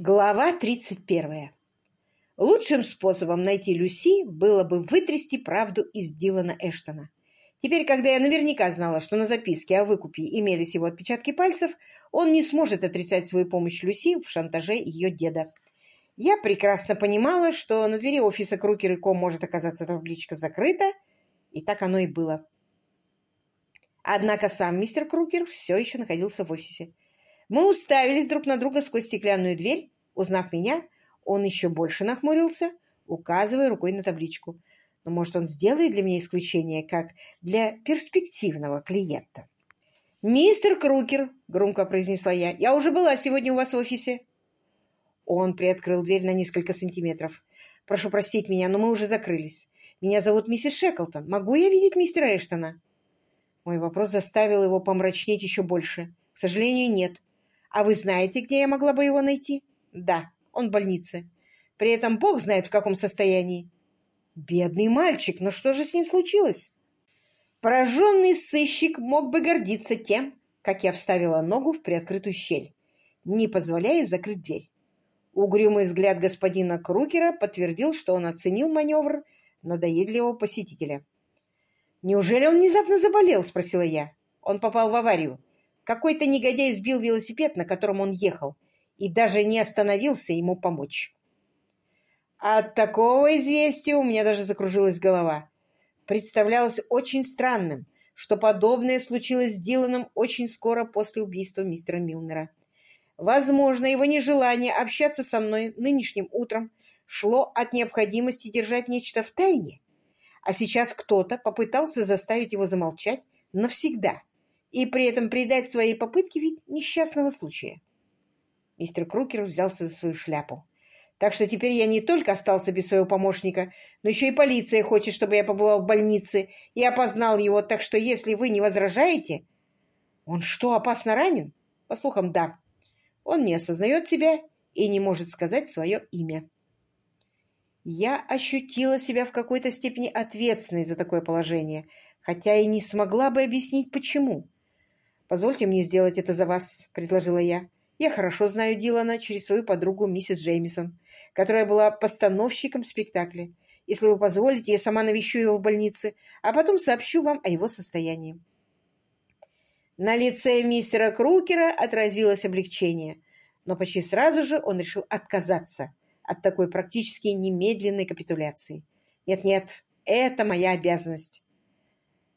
Глава 31. Лучшим способом найти Люси было бы вытрясти правду из Дилана Эштона. Теперь, когда я наверняка знала, что на записке о выкупе имелись его отпечатки пальцев, он не сможет отрицать свою помощь Люси в шантаже ее деда. Я прекрасно понимала, что на двери офиса Крукер и Ком может оказаться табличка закрыта, и так оно и было. Однако сам мистер Крукер все еще находился в офисе. Мы уставились друг на друга сквозь стеклянную дверь. Узнав меня, он еще больше нахмурился, указывая рукой на табличку. Но, может, он сделает для меня исключение, как для перспективного клиента. «Мистер Крукер», — громко произнесла я, — «я уже была сегодня у вас в офисе». Он приоткрыл дверь на несколько сантиметров. «Прошу простить меня, но мы уже закрылись. Меня зовут миссис Шеклтон. Могу я видеть мистера Эштона?» Мой вопрос заставил его помрачнеть еще больше. «К сожалению, нет. А вы знаете, где я могла бы его найти? Да, он в больнице. При этом бог знает, в каком состоянии. Бедный мальчик, но что же с ним случилось? Пораженный сыщик мог бы гордиться тем, как я вставила ногу в приоткрытую щель, не позволяя закрыть дверь. Угрюмый взгляд господина Крукера подтвердил, что он оценил маневр надоедливого посетителя. «Неужели он внезапно заболел?» — спросила я. «Он попал в аварию. Какой-то негодяй сбил велосипед, на котором он ехал, и даже не остановился ему помочь. От такого известия у меня даже закружилась голова. Представлялось очень странным, что подобное случилось с Диланом очень скоро после убийства мистера Милнера. Возможно, его нежелание общаться со мной нынешним утром шло от необходимости держать нечто в тайне, а сейчас кто-то попытался заставить его замолчать навсегда и при этом придать своей попытке вид несчастного случая. Мистер Крукер взялся за свою шляпу. Так что теперь я не только остался без своего помощника, но еще и полиция хочет, чтобы я побывал в больнице и опознал его, так что если вы не возражаете... Он что, опасно ранен? По слухам, да. Он не осознает себя и не может сказать свое имя. Я ощутила себя в какой-то степени ответственной за такое положение, хотя и не смогла бы объяснить, почему. «Позвольте мне сделать это за вас», — предложила я. «Я хорошо знаю Дилана через свою подругу миссис Джеймисон, которая была постановщиком спектакля. Если вы позволите, я сама навещу его в больнице, а потом сообщу вам о его состоянии». На лице мистера Крукера отразилось облегчение, но почти сразу же он решил отказаться от такой практически немедленной капитуляции. «Нет-нет, это моя обязанность».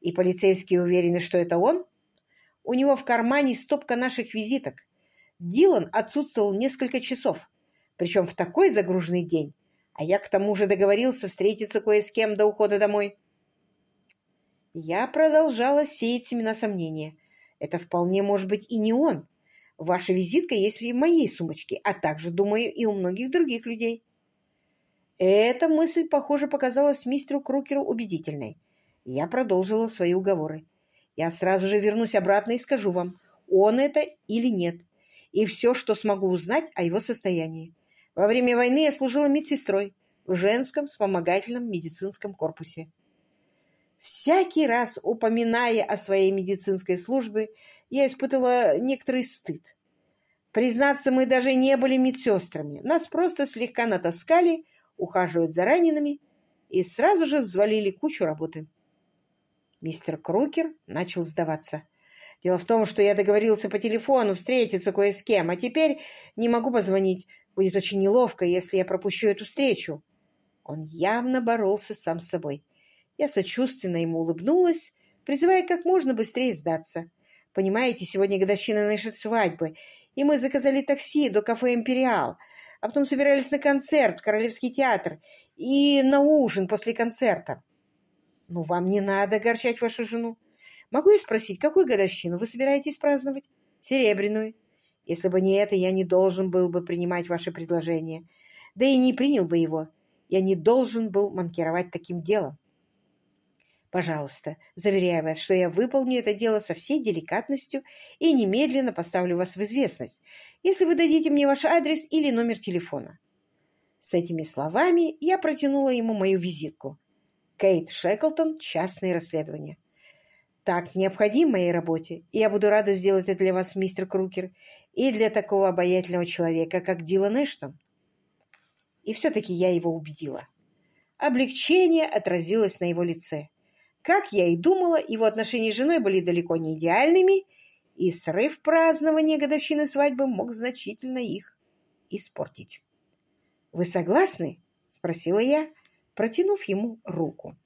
И полицейские уверены, что это он? У него в кармане стопка наших визиток. Дилан отсутствовал несколько часов, причем в такой загруженный день. А я к тому же договорился встретиться кое с кем до ухода домой. Я продолжала сеять семена сомнения. Это вполне может быть и не он. Ваша визитка есть и в моей сумочке, а также, думаю, и у многих других людей. Эта мысль, похоже, показалась мистеру Крукеру убедительной. Я продолжила свои уговоры. Я сразу же вернусь обратно и скажу вам, он это или нет, и все, что смогу узнать о его состоянии. Во время войны я служила медсестрой в женском вспомогательном медицинском корпусе. Всякий раз, упоминая о своей медицинской службе, я испытывала некоторый стыд. Признаться, мы даже не были медсестрами. Нас просто слегка натаскали, ухаживать за ранеными, и сразу же взвалили кучу работы. Мистер Крукер начал сдаваться. Дело в том, что я договорился по телефону встретиться кое с кем, а теперь не могу позвонить. Будет очень неловко, если я пропущу эту встречу. Он явно боролся сам с собой. Я сочувственно ему улыбнулась, призывая как можно быстрее сдаться. Понимаете, сегодня годовщина нашей свадьбы, и мы заказали такси до кафе «Империал», а потом собирались на концерт в Королевский театр и на ужин после концерта. Ну, вам не надо огорчать вашу жену. Могу я спросить, какую годовщину вы собираетесь праздновать? Серебряную. Если бы не это, я не должен был бы принимать ваше предложение. Да и не принял бы его. Я не должен был манкировать таким делом. Пожалуйста, заверяю вас, что я выполню это дело со всей деликатностью и немедленно поставлю вас в известность, если вы дадите мне ваш адрес или номер телефона. С этими словами я протянула ему мою визитку. Кейт Шеклтон «Частные расследования». Так необходимо моей работе, и я буду рада сделать это для вас, мистер Крукер. И для такого обаятельного человека, как Дилан Эштон. И все-таки я его убедила. Облегчение отразилось на его лице. Как я и думала, его отношения с женой были далеко не идеальными, и срыв празднования годовщины свадьбы мог значительно их испортить. «Вы согласны?» — спросила я, протянув ему руку.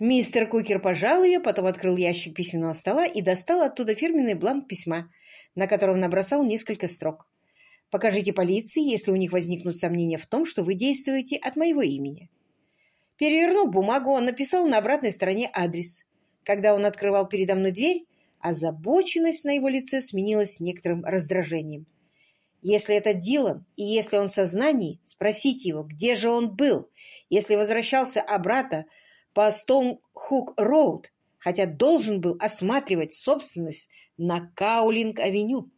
Мистер Кукер пожал ее, потом открыл ящик письменного стола и достал оттуда фирменный бланк письма, на котором набросал несколько строк. «Покажите полиции, если у них возникнут сомнения в том, что вы действуете от моего имени». Перевернув бумагу, он написал на обратной стороне адрес. Когда он открывал передо мной дверь, озабоченность на его лице сменилась некоторым раздражением. Если это Дилан, и если он в сознании, спросите его, где же он был, если возвращался обратно по Стоунхук-Роуд, хотя должен был осматривать собственность на Каулинг-авеню.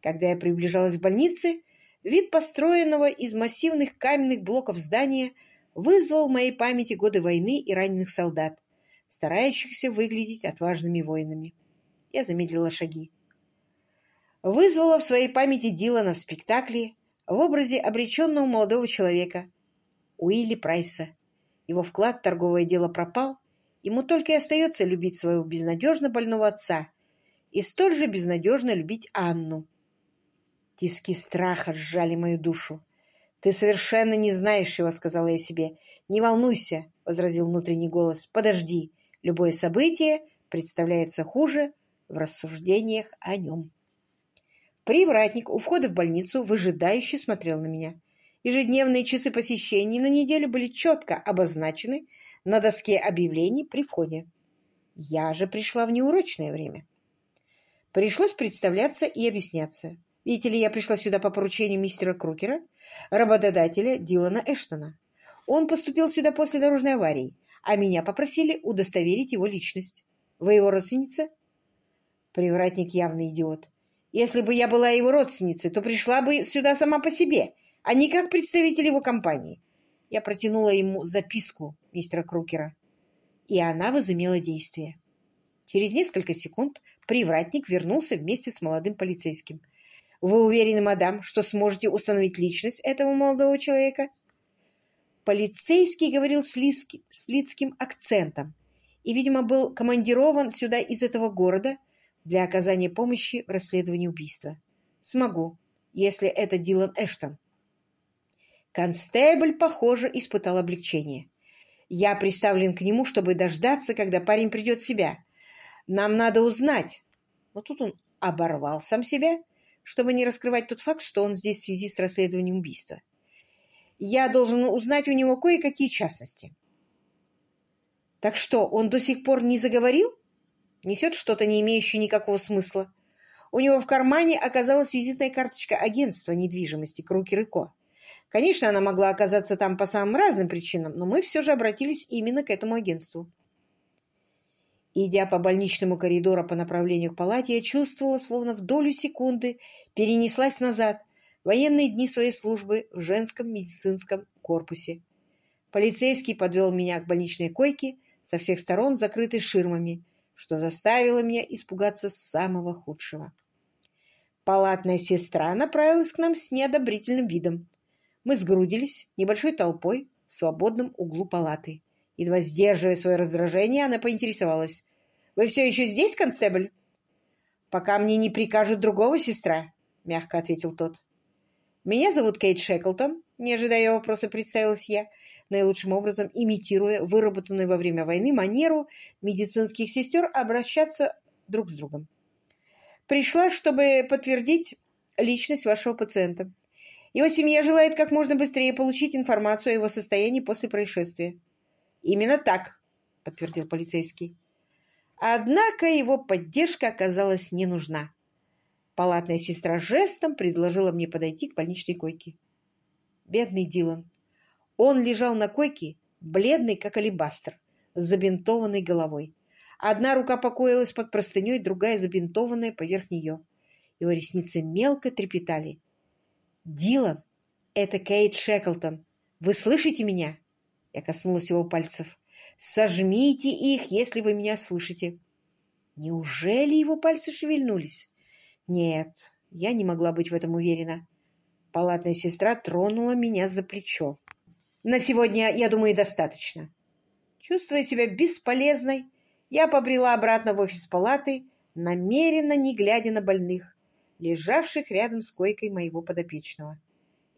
Когда я приближалась к больнице, вид построенного из массивных каменных блоков здания вызвал в моей памяти годы войны и раненых солдат, старающихся выглядеть отважными воинами. Я замедлила шаги. Вызвала в своей памяти Дилана в спектакле в образе обреченного молодого человека Уилли Прайса. Его вклад в торговое дело пропал, ему только и остается любить своего безнадежно больного отца и столь же безнадежно любить Анну. Тиски страха сжали мою душу. «Ты совершенно не знаешь его», — сказала я себе. «Не волнуйся», — возразил внутренний голос. «Подожди. Любое событие представляется хуже в рассуждениях о нем». Привратник у входа в больницу выжидающе смотрел на меня. Ежедневные часы посещений на неделю были четко обозначены на доске объявлений при входе. Я же пришла в неурочное время. Пришлось представляться и объясняться. Видите ли, я пришла сюда по поручению мистера Крукера, работодателя Дилана Эштона. Он поступил сюда после дорожной аварии, а меня попросили удостоверить его личность. Вы его родственница? Привратник явный идиот. Если бы я была его родственницей, то пришла бы сюда сама по себе а не как представитель его компании. Я протянула ему записку мистера Крукера, и она возымела действие. Через несколько секунд привратник вернулся вместе с молодым полицейским. «Вы уверены, мадам, что сможете установить личность этого молодого человека?» Полицейский говорил с, лидским, с лидским акцентом и, видимо, был командирован сюда из этого города для оказания помощи в расследовании убийства. «Смогу, если это Дилан Эштон». Констебль, похоже, испытал облегчение. Я приставлен к нему, чтобы дождаться, когда парень придет в себя. Нам надо узнать. Но тут он оборвал сам себя, чтобы не раскрывать тот факт, что он здесь в связи с расследованием убийства. Я должен узнать у него кое-какие частности. Так что, он до сих пор не заговорил? Несет что-то, не имеющее никакого смысла. У него в кармане оказалась визитная карточка агентства недвижимости Крукер и Ко. Конечно, она могла оказаться там по самым разным причинам, но мы все же обратились именно к этому агентству. Идя по больничному коридору по направлению к палате, я чувствовала, словно в долю секунды перенеслась назад военные дни своей службы в женском медицинском корпусе. Полицейский подвел меня к больничной койке, со всех сторон закрытой ширмами, что заставило меня испугаться самого худшего. Палатная сестра направилась к нам с неодобрительным видом. Мы сгрудились небольшой толпой в свободном углу палаты. Едва сдерживая свое раздражение, она поинтересовалась. «Вы все еще здесь, констебль?» «Пока мне не прикажут другого, сестра», — мягко ответил тот. «Меня зовут Кейт Шеклтон», — не ожидая вопроса, представилась я, наилучшим образом имитируя выработанную во время войны манеру медицинских сестер обращаться друг с другом. «Пришла, чтобы подтвердить личность вашего пациента. Его семья желает как можно быстрее получить информацию о его состоянии после происшествия. Именно так, подтвердил полицейский. Однако его поддержка оказалась не нужна. Палатная сестра жестом предложила мне подойти к больничной койке. Бедный Дилан. Он лежал на койке, бледный, как алебастр, с забинтованной головой. Одна рука покоилась под простыней, другая забинтованная поверх нее. Его ресницы мелко трепетали. «Дилан, это Кейт Шеклтон. Вы слышите меня?» Я коснулась его пальцев. «Сожмите их, если вы меня слышите». Неужели его пальцы шевельнулись? Нет, я не могла быть в этом уверена. Палатная сестра тронула меня за плечо. На сегодня, я думаю, достаточно. Чувствуя себя бесполезной, я побрела обратно в офис палаты, намеренно не глядя на больных, лежавших рядом с койкой моего подопечного.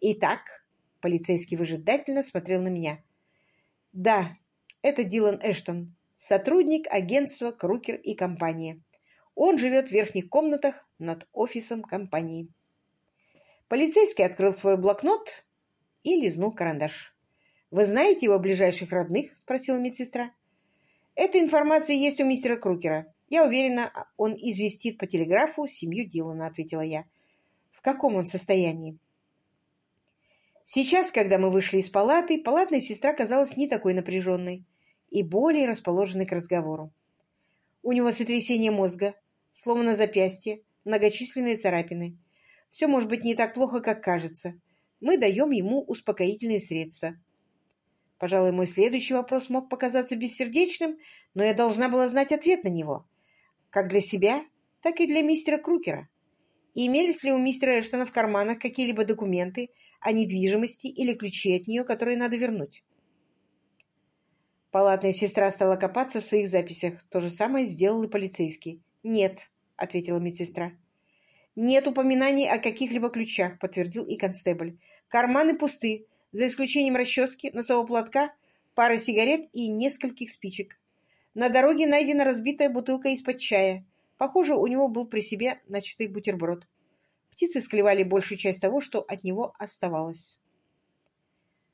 Итак, полицейский выжидательно смотрел на меня. Да, это Дилан Эштон, сотрудник агентства Крукер и компания. Он живет в верхних комнатах над офисом компании. Полицейский открыл свой блокнот и лизнул карандаш. «Вы знаете его ближайших родных?» — спросила медсестра. «Эта информация есть у мистера Крукера. Я уверена, он известит по телеграфу семью Дилана», — ответила я. «В каком он состоянии?» Сейчас, когда мы вышли из палаты, палатная сестра казалась не такой напряженной и более расположенной к разговору. У него сотрясение мозга, сломано запястье, многочисленные царапины. Все может быть не так плохо, как кажется. Мы даем ему успокоительные средства. Пожалуй, мой следующий вопрос мог показаться бессердечным, но я должна была знать ответ на него. Как для себя, так и для мистера Крукера. И имелись ли у мистера Эштона в карманах какие-либо документы о недвижимости или ключи от нее, которые надо вернуть? Палатная сестра стала копаться в своих записях. То же самое сделал и полицейский. «Нет», — ответила медсестра. «Нет упоминаний о каких-либо ключах», — подтвердил и констебль. «Карманы пусты, за исключением расчески, носового платка, пары сигарет и нескольких спичек. На дороге найдена разбитая бутылка из-под чая. Похоже, у него был при себе начатый бутерброд. Птицы склевали большую часть того, что от него оставалось.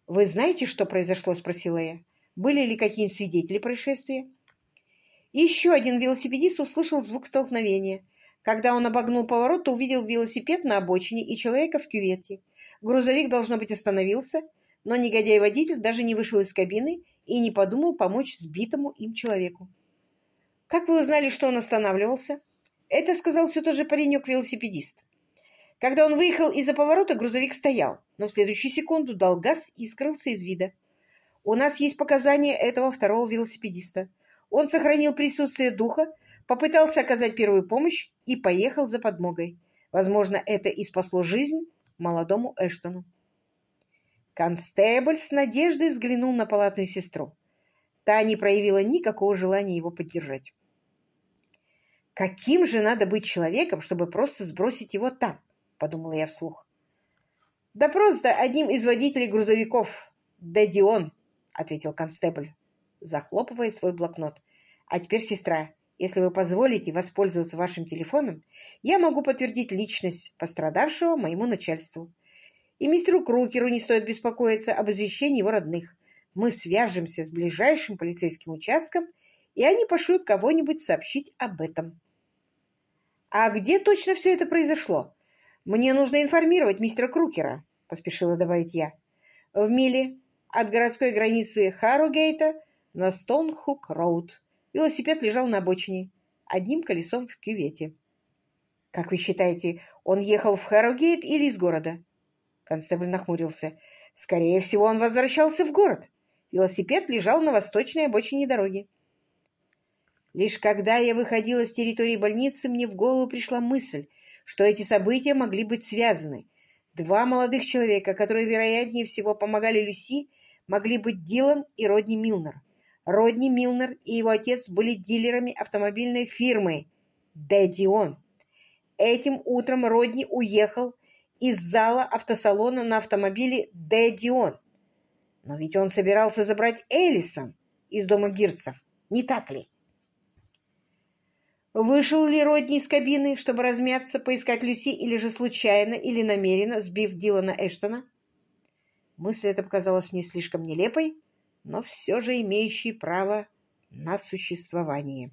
«Вы знаете, что произошло?» — спросила я. «Были ли какие-нибудь свидетели происшествия?» Еще один велосипедист услышал звук столкновения — когда он обогнул поворот, то увидел велосипед на обочине и человека в кювете. Грузовик, должно быть, остановился, но негодяй-водитель даже не вышел из кабины и не подумал помочь сбитому им человеку. «Как вы узнали, что он останавливался?» Это сказал все тот же паренек-велосипедист. Когда он выехал из-за поворота, грузовик стоял, но в следующую секунду дал газ и скрылся из вида. У нас есть показания этого второго велосипедиста. Он сохранил присутствие духа, попытался оказать первую помощь и поехал за подмогой. Возможно, это и спасло жизнь молодому Эштону. Констебль с надеждой взглянул на палатную сестру. Та не проявила никакого желания его поддержать. «Каким же надо быть человеком, чтобы просто сбросить его там?» — подумала я вслух. «Да просто одним из водителей грузовиков. Дэдди он», — ответил констебль, захлопывая свой блокнот. «А теперь, сестра, если вы позволите воспользоваться вашим телефоном, я могу подтвердить личность пострадавшего моему начальству. И мистеру Крукеру не стоит беспокоиться об извещении его родных. Мы свяжемся с ближайшим полицейским участком, и они пошлют кого-нибудь сообщить об этом. «А где точно все это произошло? Мне нужно информировать мистера Крукера», — поспешила добавить я. «В миле от городской границы Харрогейта на Стоунхук-Роуд». Велосипед лежал на обочине, одним колесом в кювете. «Как вы считаете, он ехал в Хэррогейт или из города?» Констебль нахмурился. «Скорее всего, он возвращался в город. Велосипед лежал на восточной обочине дороги». Лишь когда я выходила с территории больницы, мне в голову пришла мысль, что эти события могли быть связаны. Два молодых человека, которые, вероятнее всего, помогали Люси, могли быть Дилан и Родни Милнер. Родни Милнер и его отец были дилерами автомобильной фирмы «Дэдион». Этим утром Родни уехал из зала автосалона на автомобиле «Дэдион». Но ведь он собирался забрать Элисон из дома Гирцев, не так ли? Вышел ли Родни из кабины, чтобы размяться, поискать Люси, или же случайно или намеренно сбив Дилана Эштона? Мысль эта показалась мне слишком нелепой, но все же имеющие право на существование.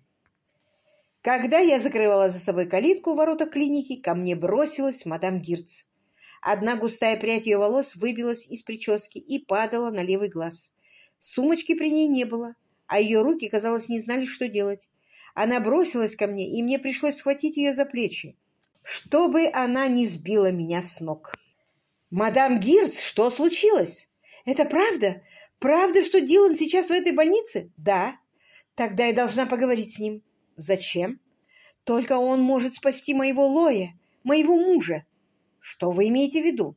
Когда я закрывала за собой калитку в воротах клиники, ко мне бросилась мадам Гирц. Одна густая прядь ее волос выбилась из прически и падала на левый глаз. Сумочки при ней не было, а ее руки, казалось, не знали, что делать. Она бросилась ко мне, и мне пришлось схватить ее за плечи, чтобы она не сбила меня с ног. «Мадам Гирц, что случилось? Это правда? Правда, что Дилан сейчас в этой больнице? Да. Тогда я должна поговорить с ним. Зачем? Только он может спасти моего Лоя, моего мужа. Что вы имеете в виду?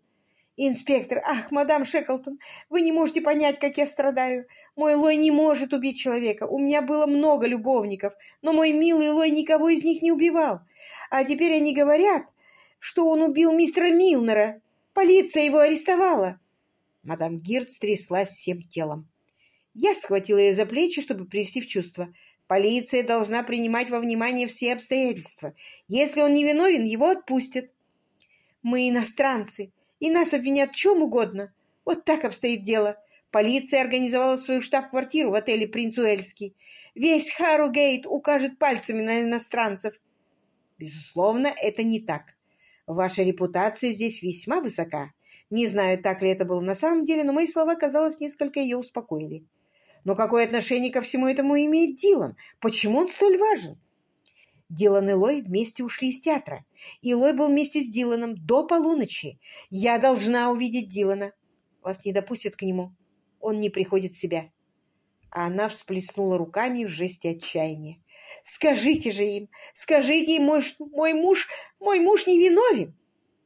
Инспектор, ах, мадам Шеклтон, вы не можете понять, как я страдаю. Мой Лой не может убить человека. У меня было много любовников, но мой милый Лой никого из них не убивал. А теперь они говорят, что он убил мистера Милнера. Полиция его арестовала. Мадам Гирц тряслась всем телом. Я схватила ее за плечи, чтобы привести в чувство. Полиция должна принимать во внимание все обстоятельства. Если он невиновен, его отпустят. Мы иностранцы, и нас обвинят в чем угодно. Вот так обстоит дело. Полиция организовала свою штаб-квартиру в отеле «Принц Уэльский». Весь Харугейт укажет пальцами на иностранцев. Безусловно, это не так. Ваша репутация здесь весьма высока. Не знаю, так ли это было на самом деле, но мои слова, казалось, несколько ее успокоили. Но какое отношение ко всему этому имеет Дилан? Почему он столь важен? Дилан и Лой вместе ушли из театра. И Лой был вместе с Диланом до полуночи. Я должна увидеть Дилана. Вас не допустят к нему. Он не приходит в себя. Она всплеснула руками в жесте отчаяния. «Скажите же им! Скажите им, мой, мой муж, мой муж невиновен!»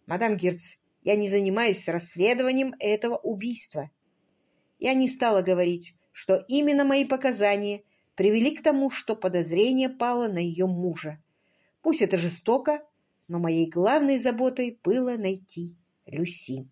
«Мадам Герц, я не занимаюсь расследованием этого убийства». Я не стала говорить, что именно мои показания привели к тому, что подозрение пало на ее мужа. Пусть это жестоко, но моей главной заботой было найти Люси.